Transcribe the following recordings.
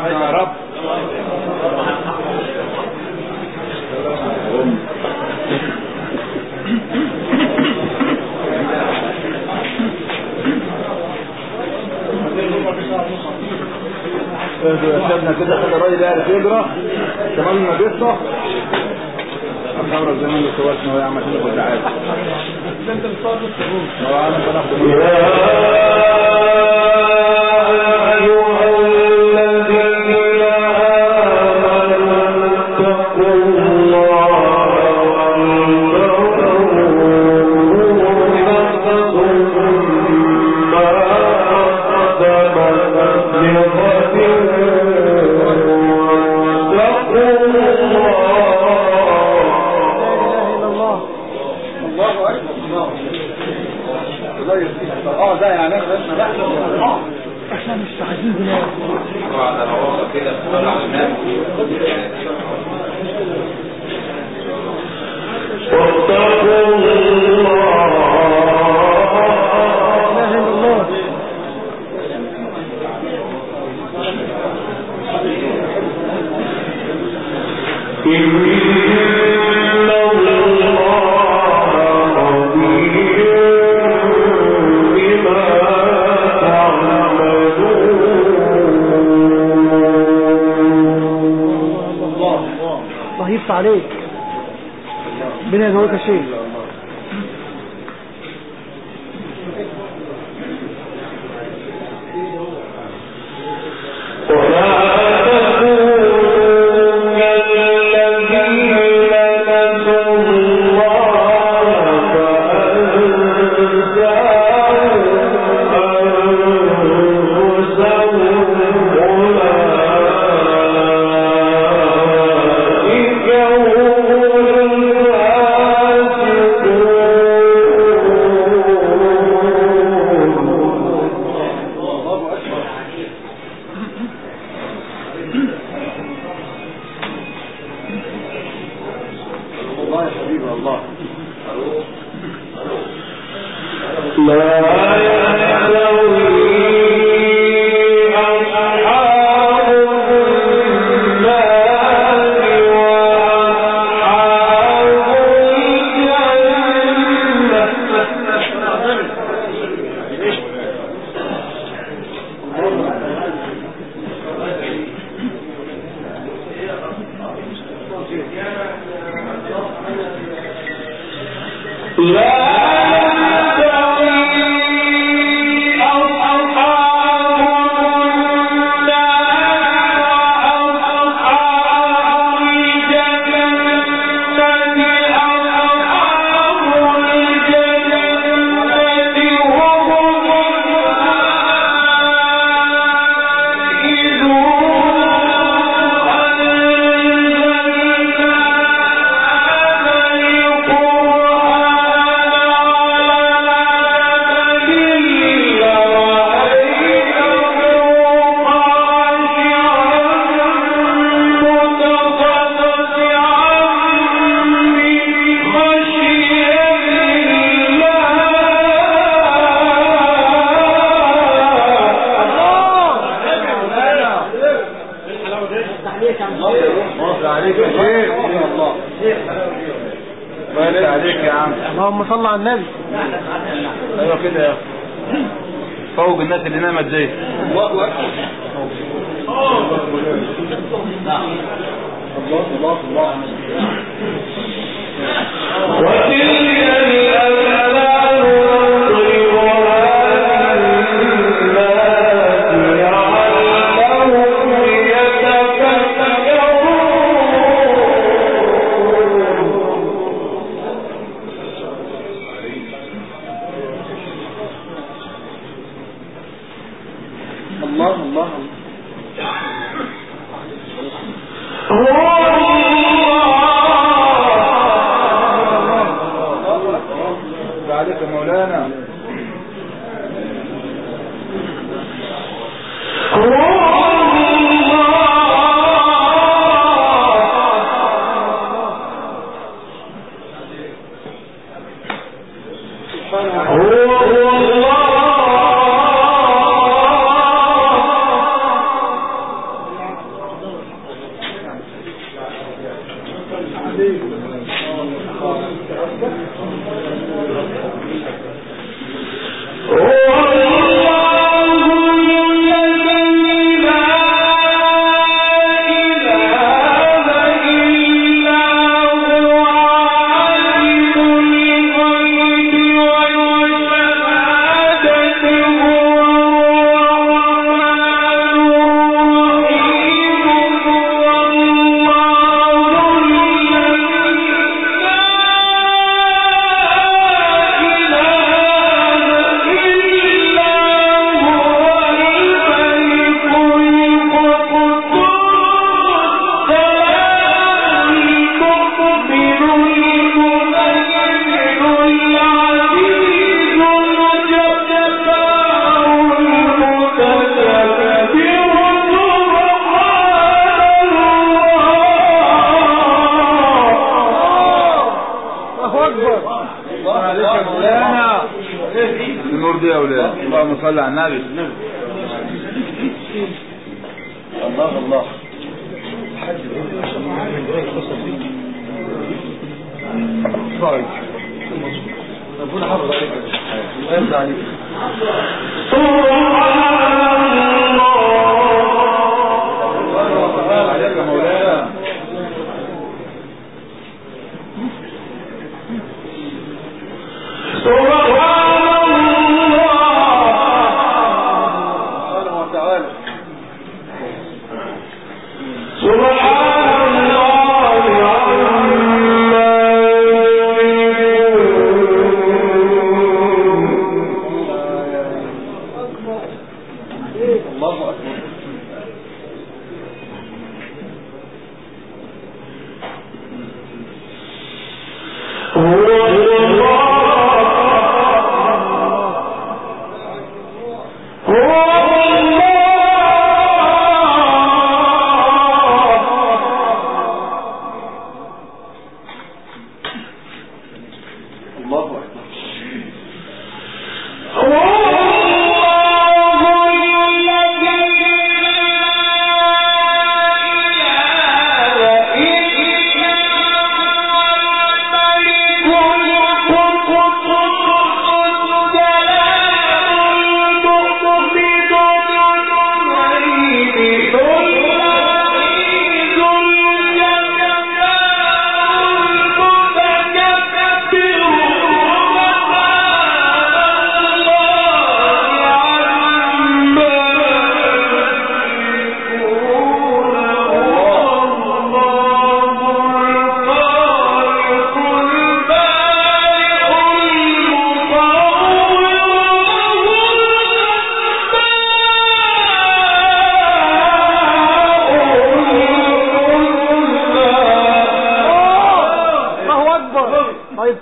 نعم يا رب. شفنا كده خد الراجل يعرف يقرا كمان ما بيصح الخبر الزمان اللي سوالتنا يا رب بالدعايه أنت مصاب بالسهول عليه بن ذو كشيف الله اللهم صل على النبي. الله الله. ربنا حافظ عليك ويرضى عليك عليك يا مولانا سبحانه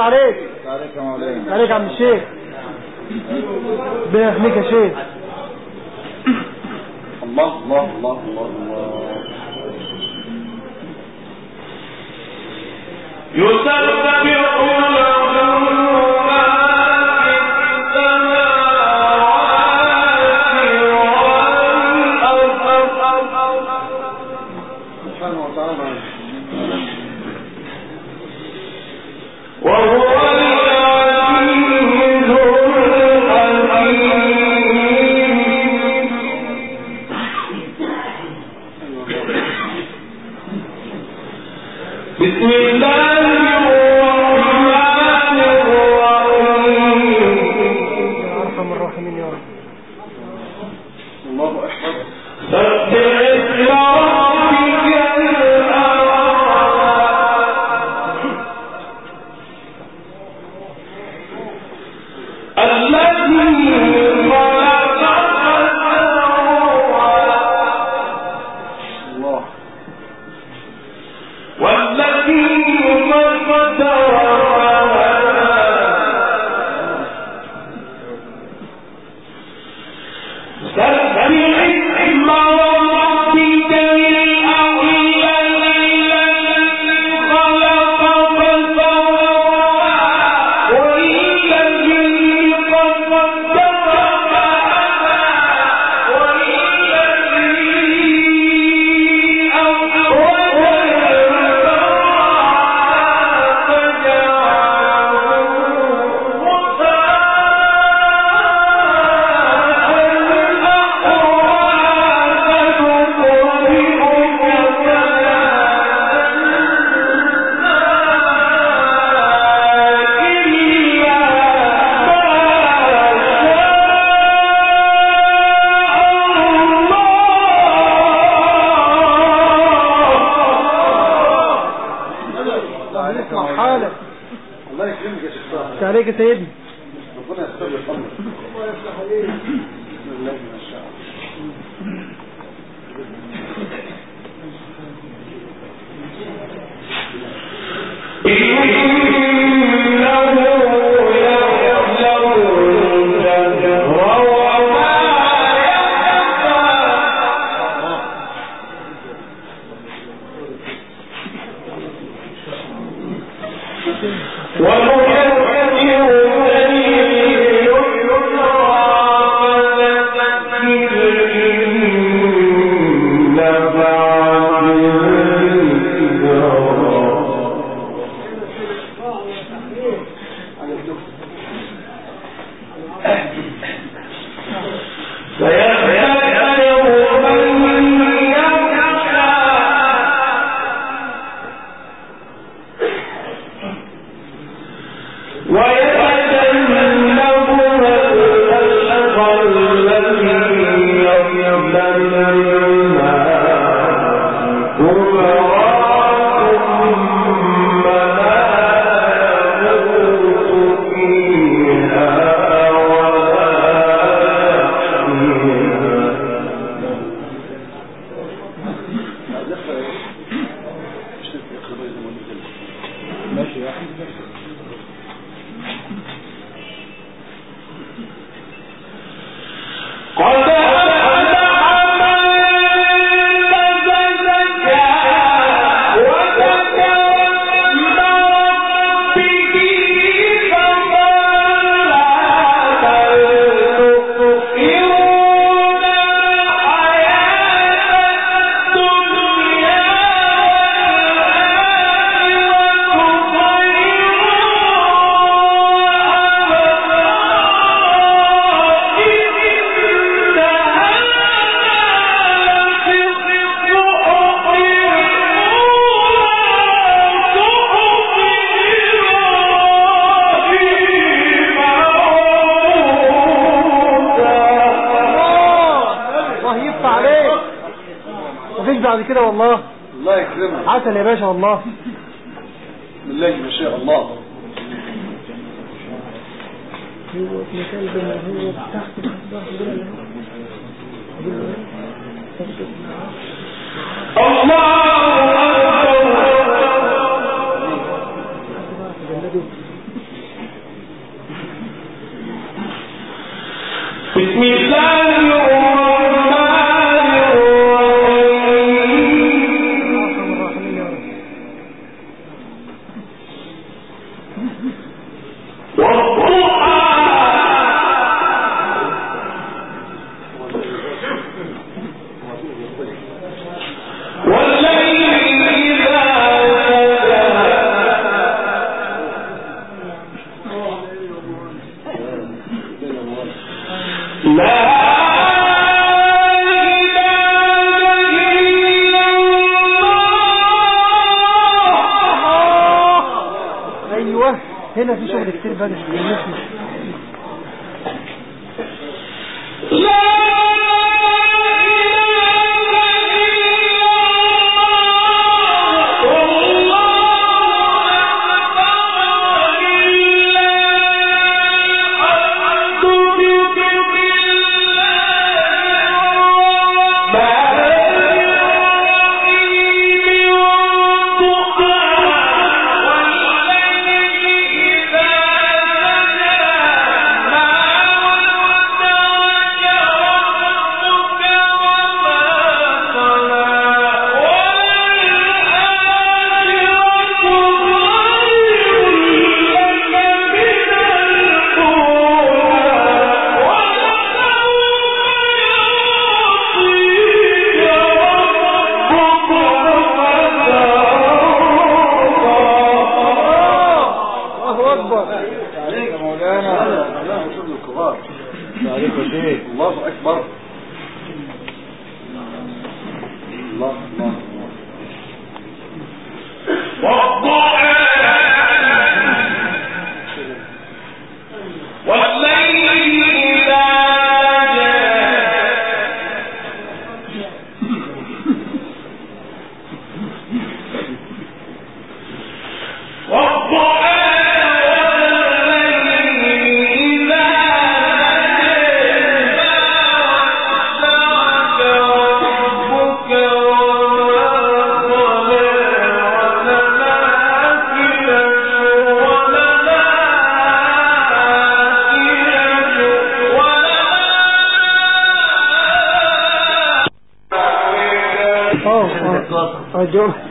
عليك. يا مولانا عليك يا عم الشيخ. ربنا يا شيخ. الله الله الله الله الله. يسبح عليك يا كده والله؟ الله يكرمك. عسل يا باشا والله. بسم الله ما شاء الله. هو ابن كلب هو تحت بسم الله الله أكبر. عليك مولانا. الكبار. عليك الله أكبر. yo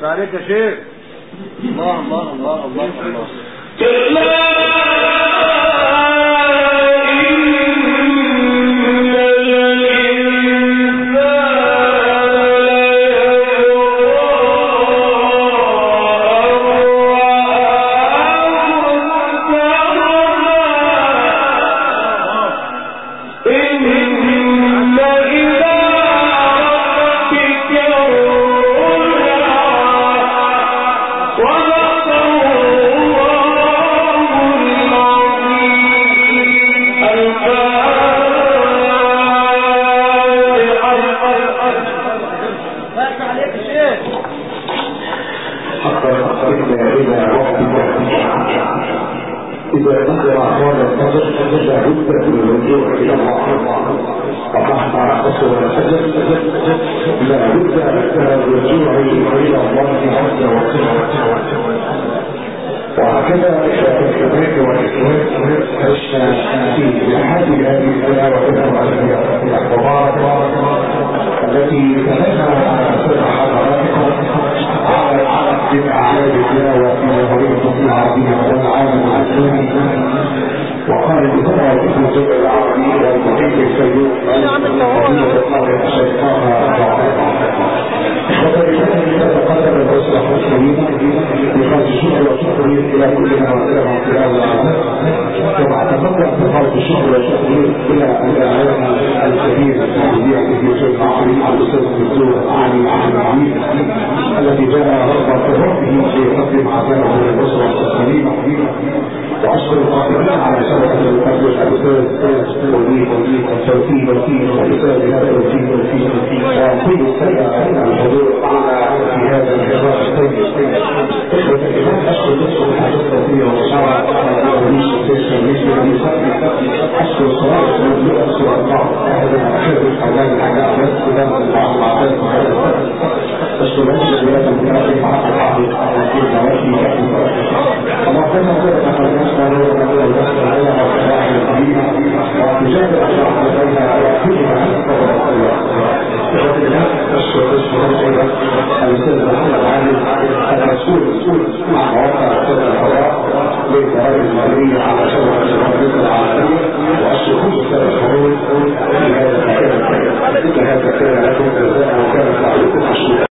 مولانا عليك يا شيخ الله الله الله الله الله إن إذا ذكر أحوال الفجر لا بد من الرجوع من الرجوع إلى الله عز وجل وهكذا الكبائر والإسلام عشنا في أحد هذه التلاوة المباركة التي تمنى سر حضراتكم على العرض من أعياد التلاوة في مدينة العربية والعالم الإسلامي وقال ابن الجبل العربي والمحيط السيد وبالتالي تتقدم الأسرة المسلمين بخرج الشكر والشكر إلى كل ما وسلم خلال العام كما تقدم بخرج الشكر والشكر إلى الإعلام الكبير المذيع في الجزء العربي الأستاذ الدكتور علي عبد العميد الذي جاء رغبة في ربه ليقدم عزاءه للأسرة السليمة وأشكر القائمين على شركة القدر الأستاذ وليد التوفيق والتوفيق والأستاذ هذا التوفيق والتوفيق وكل السنة الحضور معنا في هذا الحوار الطيب إخوة الإمام أشكر نفسه الحاجات الكثيرة والشرع وليس تسمى مثل أشكر الصلاة والمبلغ أشكر الله هذا أخير الحوالي إذا بعض العادات وهذا أشكر الله لكم من أخي مع الحاضر في نواتي الله كما ذلك قد نشكر ونقول نشكر على الصلاح القديمة وتجاب أشرح لدينا كلها أشكر أيضا الأستاذ محمد مسؤول عن مواقع سنة الحضارة للضرائب المالية على شبكة الشبكات العالمية والشخوص السنة الحروب لهذا كان لهذا كان لكم جزاء وكان سعيكم مشروعا